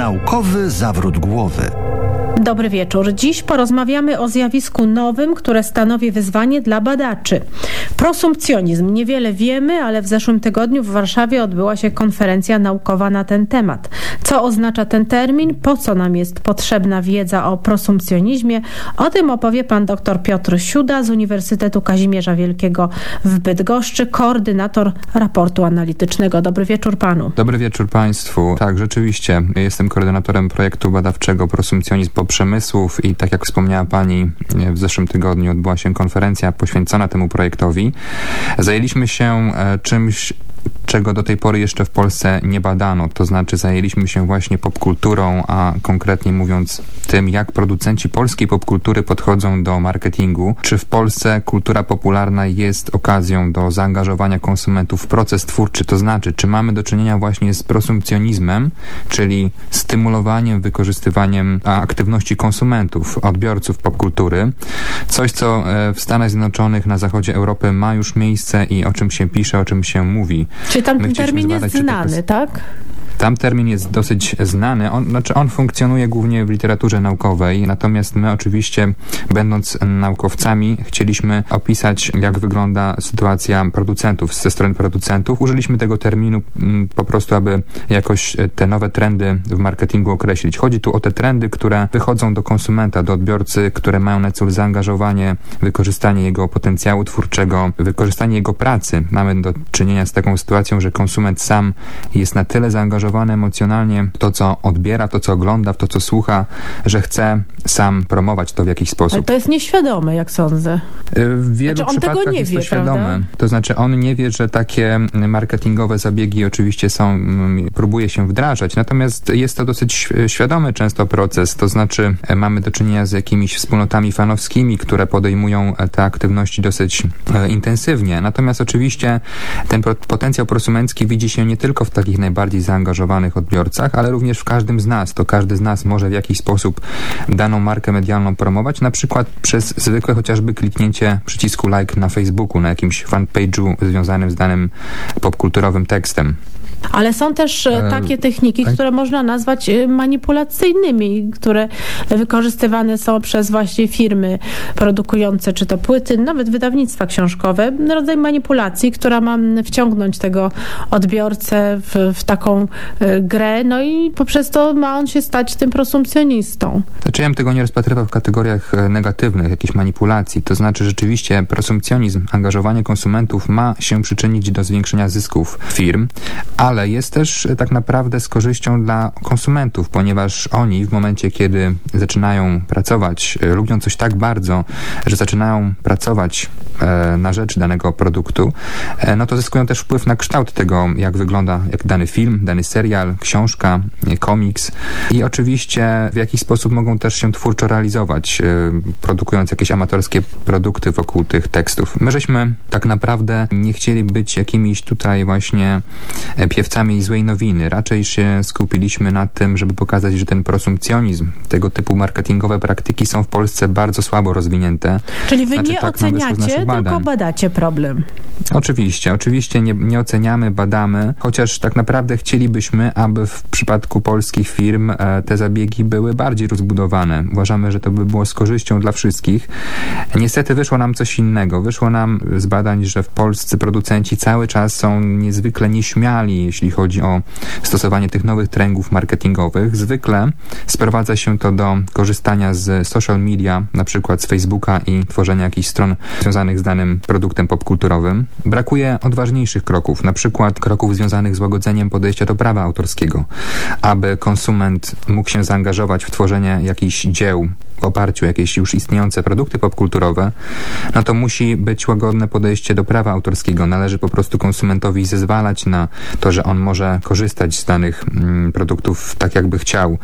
Naukowy zawrót głowy. Dobry wieczór. Dziś porozmawiamy o zjawisku nowym, które stanowi wyzwanie dla badaczy. Prosumpcjonizm. Niewiele wiemy, ale w zeszłym tygodniu w Warszawie odbyła się konferencja naukowa na ten temat. Co oznacza ten termin? Po co nam jest potrzebna wiedza o prosumpcjonizmie? O tym opowie pan dr Piotr Siuda z Uniwersytetu Kazimierza Wielkiego w Bydgoszczy, koordynator raportu analitycznego. Dobry wieczór panu. Dobry wieczór państwu. Tak, rzeczywiście. Jestem koordynatorem projektu badawczego Prosumpcjonizm po przemysłów i tak jak wspomniała Pani, w zeszłym tygodniu odbyła się konferencja poświęcona temu projektowi. Zajęliśmy się e, czymś czego do tej pory jeszcze w Polsce nie badano. To znaczy zajęliśmy się właśnie popkulturą, a konkretnie mówiąc tym, jak producenci polskiej popkultury podchodzą do marketingu. Czy w Polsce kultura popularna jest okazją do zaangażowania konsumentów w proces twórczy? To znaczy, czy mamy do czynienia właśnie z prosumpcjonizmem, czyli stymulowaniem, wykorzystywaniem aktywności konsumentów, odbiorców popkultury. Coś, co e, w Stanach Zjednoczonych, na zachodzie Europy ma już miejsce i o czym się pisze, o czym się mówi. Czy tam ten termin jest znany, tak? Tam termin jest dosyć znany. On, znaczy on funkcjonuje głównie w literaturze naukowej, natomiast my oczywiście, będąc naukowcami, chcieliśmy opisać, jak wygląda sytuacja producentów, ze strony producentów. Użyliśmy tego terminu mm, po prostu, aby jakoś te nowe trendy w marketingu określić. Chodzi tu o te trendy, które wychodzą do konsumenta, do odbiorcy, które mają na celu zaangażowanie, wykorzystanie jego potencjału twórczego, wykorzystanie jego pracy. Mamy do czynienia z taką sytuacją, że konsument sam jest na tyle zaangażowany, zaangażowany emocjonalnie w to, co odbiera, w to, co ogląda, w to, co słucha, że chce sam promować to w jakiś sposób. Ale to jest nieświadome, jak sądzę. Y, w wielu znaczy, on tego nie jest wie, to świadome. Prawda? To znaczy on nie wie, że takie marketingowe zabiegi oczywiście są, mm, próbuje się wdrażać, natomiast jest to dosyć świadomy często proces, to znaczy e, mamy do czynienia z jakimiś wspólnotami fanowskimi, które podejmują e, te aktywności dosyć e, intensywnie. Natomiast oczywiście ten potencjał prosumencki widzi się nie tylko w takich najbardziej zaangażowanych zaangażowanych odbiorcach, ale również w każdym z nas. To każdy z nas może w jakiś sposób daną markę medialną promować, na przykład przez zwykłe chociażby kliknięcie przycisku like na Facebooku, na jakimś fanpage'u związanym z danym popkulturowym tekstem. Ale są też e, e, takie techniki, które można nazwać e, manipulacyjnymi, które wykorzystywane są przez właśnie firmy produkujące czy to płyty, nawet wydawnictwa książkowe. Rodzaj manipulacji, która ma wciągnąć tego odbiorcę w, w taką grę, no i poprzez to ma on się stać tym prosumpcjonistą. Znaczy ja bym tego nie rozpatrywał w kategoriach negatywnych, jakichś manipulacji. To znaczy rzeczywiście prosumpcjonizm, angażowanie konsumentów ma się przyczynić do zwiększenia zysków firm, a ale jest też e, tak naprawdę z korzyścią dla konsumentów, ponieważ oni w momencie, kiedy zaczynają pracować, e, lubią coś tak bardzo, że zaczynają pracować e, na rzecz danego produktu, no to zyskują też wpływ na kształt tego, jak wygląda jak dany film, dany serial, książka, komiks i oczywiście w jakiś sposób mogą też się twórczo realizować, produkując jakieś amatorskie produkty wokół tych tekstów. My żeśmy tak naprawdę nie chcieli być jakimiś tutaj właśnie piewcami złej nowiny. Raczej się skupiliśmy na tym, żeby pokazać, że ten prosumpcjonizm, tego typu marketingowe praktyki są w Polsce bardzo słabo rozwinięte. Czyli wy znaczy, nie tak oceniacie, tylko badacie problem. Oczywiście, oczywiście nie, nie oceniamy, badamy, chociaż tak naprawdę chcielibyśmy, aby w przypadku polskich firm e, te zabiegi były bardziej rozbudowane. Uważamy, że to by było z korzyścią dla wszystkich. Niestety wyszło nam coś innego. Wyszło nam z badań, że w Polsce producenci cały czas są niezwykle nieśmiali, jeśli chodzi o stosowanie tych nowych trendów marketingowych. Zwykle sprowadza się to do korzystania z social media, na przykład z Facebooka i tworzenia jakichś stron związanych z danym produktem popkulturowym. Brakuje odważniejszych kroków, na przykład kroków związanych z łagodzeniem podejścia do prawa autorskiego, aby konsument mógł się zaangażować w tworzenie jakichś dzieł oparciu o jakieś już istniejące produkty popkulturowe, no to musi być łagodne podejście do prawa autorskiego. Należy po prostu konsumentowi zezwalać na to, że on może korzystać z danych mm, produktów tak, jakby chciał.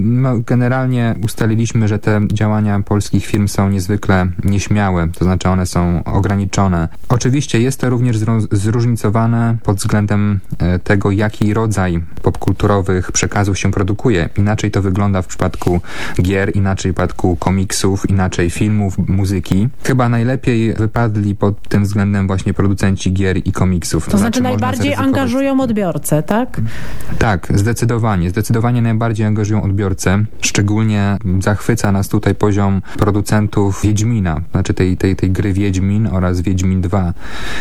No, generalnie ustaliliśmy, że te działania polskich firm są niezwykle nieśmiałe, to znaczy one są ograniczone. Oczywiście jest to również zróżnicowane pod względem e, tego, jaki rodzaj popkulturowych przekazów się produkuje. Inaczej to wygląda w przypadku gier, inaczej przypadku komiksów, inaczej filmów, muzyki. Chyba najlepiej wypadli pod tym względem właśnie producenci gier i komiksów. To, to znaczy, znaczy najbardziej angażują odbiorcę, tak? Tak, zdecydowanie. Zdecydowanie najbardziej angażują odbiorcę. Szczególnie zachwyca nas tutaj poziom producentów Wiedźmina, znaczy tej, tej, tej gry Wiedźmin oraz Wiedźmin 2.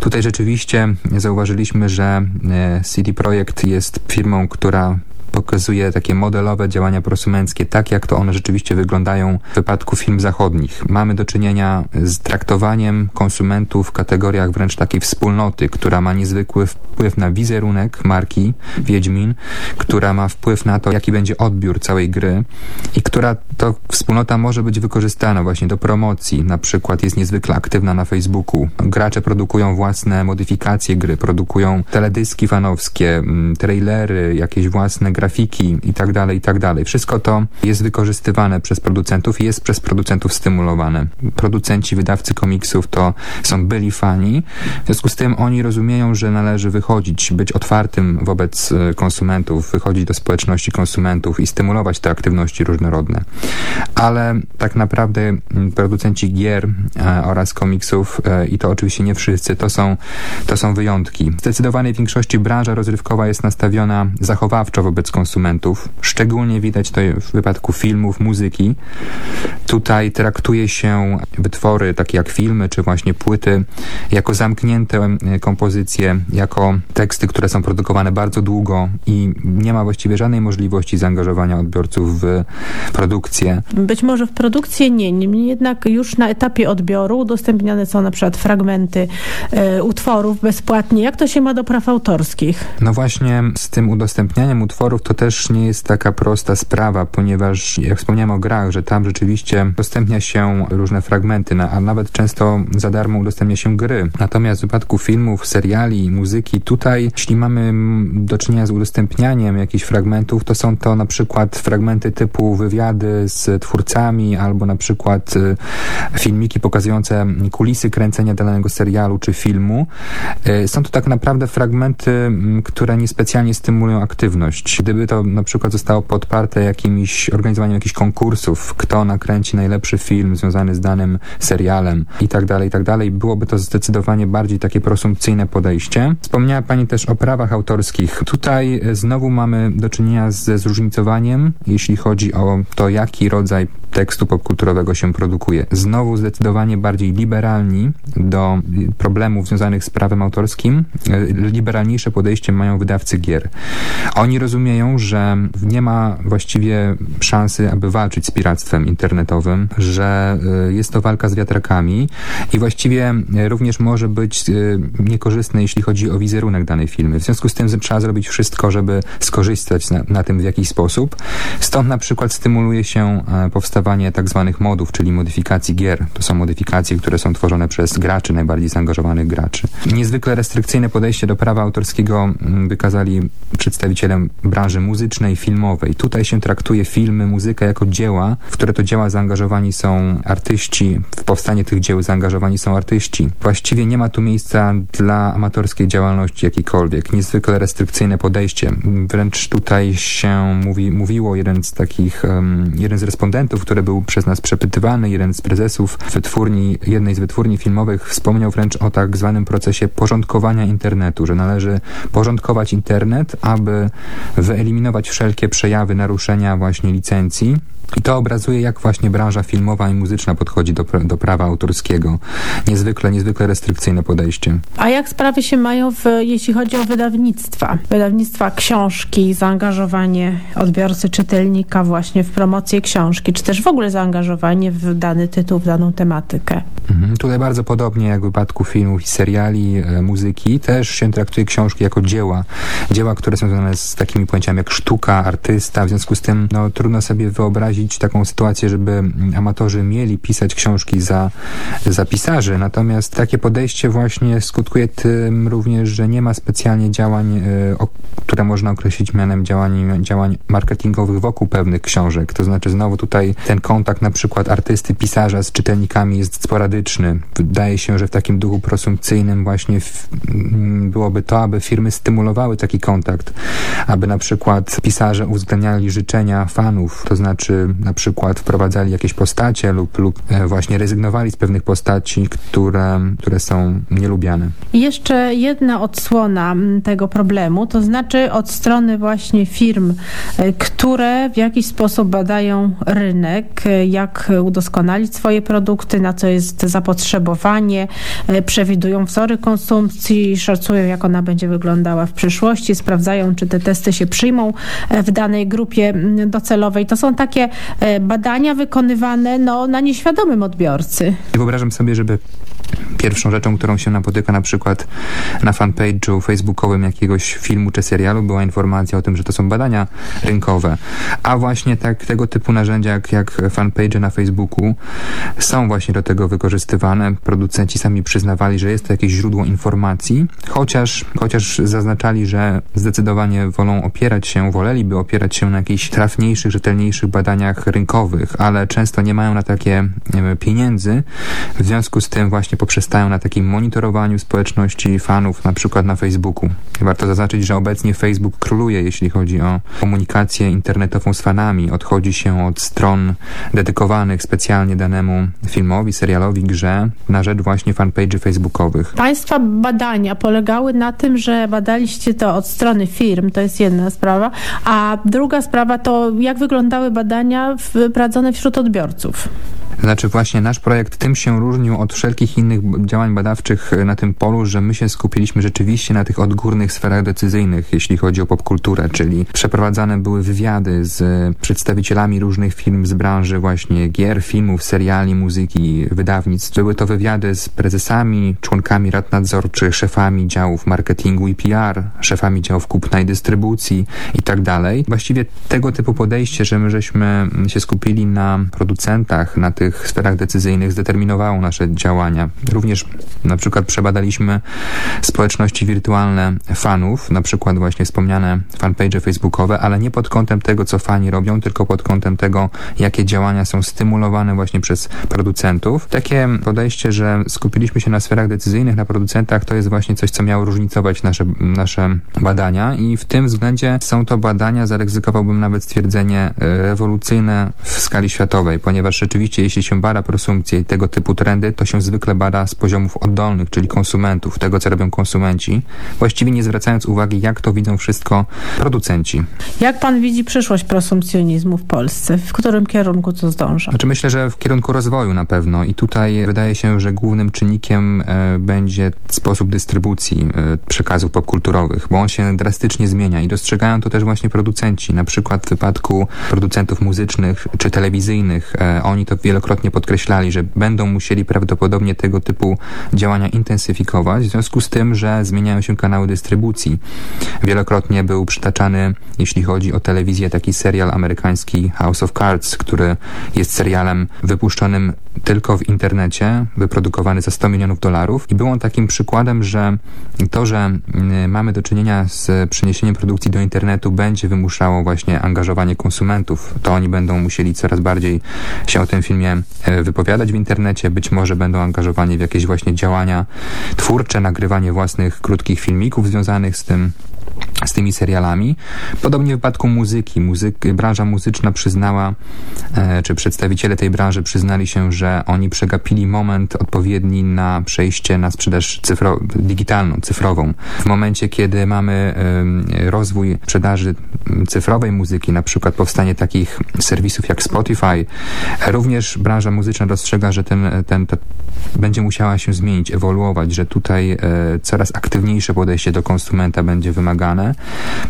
Tutaj rzeczywiście zauważyliśmy, że e, CD Projekt jest firmą, która pokazuje takie modelowe działania prosumenckie, tak jak to one rzeczywiście wyglądają w wypadku film zachodnich. Mamy do czynienia z traktowaniem konsumentów w kategoriach wręcz takiej wspólnoty, która ma niezwykły wpływ na wizerunek marki Wiedźmin, która ma wpływ na to, jaki będzie odbiór całej gry i która to wspólnota może być wykorzystana właśnie do promocji. Na przykład jest niezwykle aktywna na Facebooku. Gracze produkują własne modyfikacje gry, produkują teledyski fanowskie, mm, trailery, jakieś własne grafiki grafiki i tak dalej, i tak. Wszystko to jest wykorzystywane przez producentów i jest przez producentów stymulowane. Producenci, wydawcy komiksów to są byli fani, w związku z tym oni rozumieją, że należy wychodzić, być otwartym wobec e, konsumentów, wychodzić do społeczności konsumentów i stymulować te aktywności różnorodne. Ale tak naprawdę producenci gier e, oraz komiksów e, i to oczywiście nie wszyscy, to są, to są wyjątki. W zdecydowanej większości branża rozrywkowa jest nastawiona zachowawczo wobec konsumentów. Szczególnie widać to w wypadku filmów, muzyki. Tutaj traktuje się wytwory takie jak filmy, czy właśnie płyty, jako zamknięte e, kompozycje, jako teksty, które są produkowane bardzo długo i nie ma właściwie żadnej możliwości zaangażowania odbiorców w produkcję. Być może w produkcję nie, niemniej jednak już na etapie odbioru udostępniane są na przykład fragmenty e, utworów bezpłatnie. Jak to się ma do praw autorskich? No właśnie z tym udostępnianiem utworów to też nie jest taka prosta sprawa, ponieważ jak wspomniałem o grach, że tam rzeczywiście udostępnia się różne fragmenty, a nawet często za darmo udostępnia się gry. Natomiast w wypadku filmów, seriali, muzyki, tutaj jeśli mamy do czynienia z udostępnianiem jakichś fragmentów, to są to na przykład fragmenty typu wywiady z twórcami albo na przykład y, filmiki pokazujące kulisy kręcenia danego serialu czy filmu. Y, są to tak naprawdę fragmenty, które niespecjalnie stymulują aktywność. Gdyby gdyby to na przykład zostało podparte jakimś organizowaniem jakichś konkursów, kto nakręci najlepszy film związany z danym serialem i tak dalej, i tak dalej, byłoby to zdecydowanie bardziej takie prosumpcyjne podejście. Wspomniała Pani też o prawach autorskich. Tutaj znowu mamy do czynienia ze zróżnicowaniem, jeśli chodzi o to, jaki rodzaj tekstu popkulturowego się produkuje. Znowu zdecydowanie bardziej liberalni do problemów związanych z prawem autorskim. Liberalniejsze podejście mają wydawcy gier. Oni rozumieją, że nie ma właściwie szansy, aby walczyć z piractwem internetowym, że y, jest to walka z wiatrakami i właściwie również może być y, niekorzystne, jeśli chodzi o wizerunek danej firmy. W związku z tym trzeba zrobić wszystko, żeby skorzystać na, na tym w jakiś sposób. Stąd na przykład stymuluje się e, powstawanie powstawanie tak zwanych modów, czyli modyfikacji gier. To są modyfikacje, które są tworzone przez graczy, najbardziej zaangażowanych graczy. Niezwykle restrykcyjne podejście do prawa autorskiego mm, wykazali przedstawiciele branży muzycznej, filmowej. Tutaj się traktuje filmy, muzykę jako dzieła, w które to dzieła zaangażowani są artyści, w powstanie tych dzieł zaangażowani są artyści. Właściwie nie ma tu miejsca dla amatorskiej działalności jakiejkolwiek. Niezwykle restrykcyjne podejście. Wręcz tutaj się mówi, mówiło jeden z takich, um, jeden z respondentów, który był przez nas przepytywany, jeden z prezesów wytwórni, jednej z wytwórni filmowych wspomniał wręcz o tak zwanym procesie porządkowania internetu, że należy porządkować internet, aby wyeliminować wszelkie przejawy naruszenia właśnie licencji i to obrazuje, jak właśnie branża filmowa i muzyczna podchodzi do, do prawa autorskiego. Niezwykle, niezwykle restrykcyjne podejście. A jak sprawy się mają, w, jeśli chodzi o wydawnictwa? Wydawnictwa książki, zaangażowanie odbiorcy, czytelnika właśnie w promocję książki, czy też w ogóle zaangażowanie w dany tytuł, w daną tematykę? Mhm. Tutaj bardzo podobnie jak w wypadku filmów i seriali, e, muzyki, też się traktuje książki jako dzieła. Dzieła, które są związane z takimi pojęciami jak sztuka, artysta. W związku z tym no, trudno sobie wyobrazić, taką sytuację, żeby amatorzy mieli pisać książki za, za pisarzy, natomiast takie podejście właśnie skutkuje tym również, że nie ma specjalnie działań, e, które można określić mianem działań, działań marketingowych wokół pewnych książek. To znaczy znowu tutaj te ten kontakt na przykład artysty, pisarza z czytelnikami jest sporadyczny. Wydaje się, że w takim duchu prosumpcyjnym właśnie w, mm, byłoby to, aby firmy stymulowały taki kontakt, aby na przykład pisarze uwzględniali życzenia fanów, to znaczy na przykład wprowadzali jakieś postacie lub, lub e, właśnie rezygnowali z pewnych postaci, które, które są nielubiane. Jeszcze jedna odsłona tego problemu, to znaczy od strony właśnie firm, e, które w jakiś sposób badają rynek, e, jak udoskonalić swoje produkty, na co jest zapotrzebowanie, przewidują wzory konsumpcji, szacują jak ona będzie wyglądała w przyszłości, sprawdzają czy te testy się przyjmą w danej grupie docelowej. To są takie badania wykonywane no, na nieświadomym odbiorcy. Wyobrażam sobie, żeby pierwszą rzeczą, którą się napotyka na przykład na fanpage'u facebookowym jakiegoś filmu czy serialu była informacja o tym, że to są badania rynkowe. A właśnie tak, tego typu narzędzia jak, jak fanpage na Facebooku są właśnie do tego wykorzystywane. Producenci sami przyznawali, że jest to jakieś źródło informacji, chociaż, chociaż zaznaczali, że zdecydowanie wolą opierać się, woleliby opierać się na jakichś trafniejszych, rzetelniejszych badaniach rynkowych, ale często nie mają na takie pieniędzy. W związku z tym właśnie poprzestają na takim monitorowaniu społeczności fanów, na przykład na Facebooku. Warto zaznaczyć, że obecnie Facebook króluje, jeśli chodzi o komunikację internetową z fanami. Odchodzi się od stron dedykowanych specjalnie danemu filmowi, serialowi, grze, na rzecz właśnie fanpage'y facebookowych. Państwa badania polegały na tym, że badaliście to od strony firm, to jest jedna sprawa, a druga sprawa to jak wyglądały badania prowadzone wśród odbiorców. Znaczy właśnie nasz projekt tym się różnił od wszelkich innych działań badawczych na tym polu, że my się skupiliśmy rzeczywiście na tych odgórnych sferach decyzyjnych, jeśli chodzi o popkulturę, czyli przeprowadzane były wywiady z przedstawicielami różnych firm z branży właśnie gier, filmów, seriali, muzyki, wydawnictw. Były to wywiady z prezesami, członkami rad nadzorczych, szefami działów marketingu i PR, szefami działów kupna i dystrybucji i tak dalej. Właściwie tego typu podejście, że my żeśmy się skupili na producentach, na tych tych sferach decyzyjnych zdeterminowało nasze działania. Również na przykład przebadaliśmy społeczności wirtualne fanów, na przykład właśnie wspomniane fanpage facebookowe, ale nie pod kątem tego, co fani robią, tylko pod kątem tego, jakie działania są stymulowane właśnie przez producentów. Takie podejście, że skupiliśmy się na sferach decyzyjnych, na producentach, to jest właśnie coś, co miało różnicować nasze, nasze badania i w tym względzie są to badania, zaryzykowałbym nawet stwierdzenie, e, rewolucyjne w skali światowej, ponieważ rzeczywiście jeśli się bada prosumpcję i tego typu trendy, to się zwykle bada z poziomów oddolnych, czyli konsumentów, tego co robią konsumenci, właściwie nie zwracając uwagi, jak to widzą wszystko producenci. Jak pan widzi przyszłość prosumpcjonizmu w Polsce? W którym kierunku to zdąża? Znaczy myślę, że w kierunku rozwoju na pewno i tutaj wydaje się, że głównym czynnikiem e, będzie sposób dystrybucji e, przekazów popkulturowych, bo on się drastycznie zmienia i dostrzegają to też właśnie producenci. Na przykład w wypadku producentów muzycznych czy telewizyjnych, e, oni to wielokrotnie wielokrotnie podkreślali, że będą musieli prawdopodobnie tego typu działania intensyfikować, w związku z tym, że zmieniają się kanały dystrybucji. Wielokrotnie był przytaczany, jeśli chodzi o telewizję, taki serial amerykański House of Cards, który jest serialem wypuszczonym tylko w internecie, wyprodukowany za 100 milionów dolarów i był on takim przykładem, że to, że mm, mamy do czynienia z przeniesieniem produkcji do internetu będzie wymuszało właśnie angażowanie konsumentów. To oni będą musieli coraz bardziej się o tym filmie E, wypowiadać w internecie, być może będą angażowani w jakieś właśnie działania twórcze, nagrywanie własnych krótkich filmików związanych z tym z tymi serialami. Podobnie w wypadku muzyki. Muzyk, branża muzyczna przyznała, e, czy przedstawiciele tej branży przyznali się, że oni przegapili moment odpowiedni na przejście na sprzedaż cyfro digitalną, cyfrową. W momencie, kiedy mamy rozwój sprzedaży cyfrowej muzyki, na przykład powstanie takich serwisów jak Spotify, również branża muzyczna dostrzega, że ten, ten, będzie musiała się zmienić, ewoluować, że tutaj e, coraz aktywniejsze podejście do konsumenta będzie wymagane,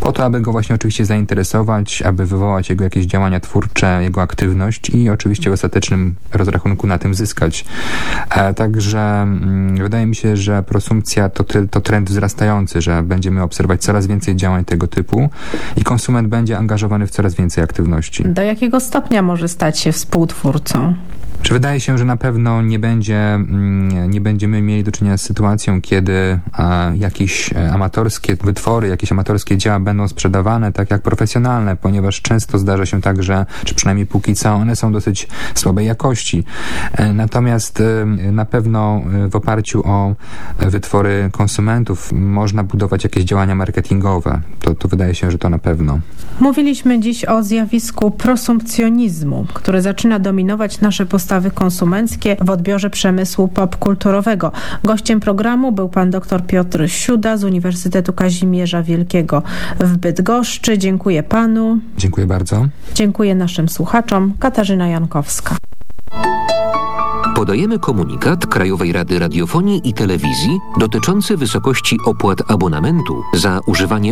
po to, aby go właśnie oczywiście zainteresować, aby wywołać jego jakieś działania twórcze, jego aktywność i oczywiście w ostatecznym rozrachunku na tym zyskać. E, także mm, wydaje mi się, że prosumpcja to, to trend wzrastający, że będziemy obserwować coraz więcej działań tego typu i konsument będzie angażowany w coraz więcej aktywności. Do jakiego stopnia może stać się współtwórcą? Czy wydaje się, że na pewno nie będzie, mm, nie będziemy mieli do czynienia z sytuacją, kiedy jakieś e, amatorskie wytwory, jakieś amatorskie dzieła będą sprzedawane tak jak profesjonalne, ponieważ często zdarza się tak, że, czy przynajmniej póki co, one są dosyć słabej jakości. E, natomiast e, na pewno w oparciu o wytwory konsumentów można budować jakieś działania marketingowe. To, to wydaje się, że to na pewno. Mówiliśmy dziś o zjawisku prosumpcjonizmu, które zaczyna dominować nasze postawy konsumenckie w odbiorze przemysłu popkulturowego. Gościem programu był pan dr Piotr Siuda z Uniwersytetu Kazimierza Wielkiego w Bydgoszczy. Dziękuję panu. Dziękuję bardzo. Dziękuję naszym słuchaczom. Katarzyna Jankowska. Podajemy komunikat Krajowej Rady Radiofonii i Telewizji dotyczący wysokości opłat abonamentu za używanie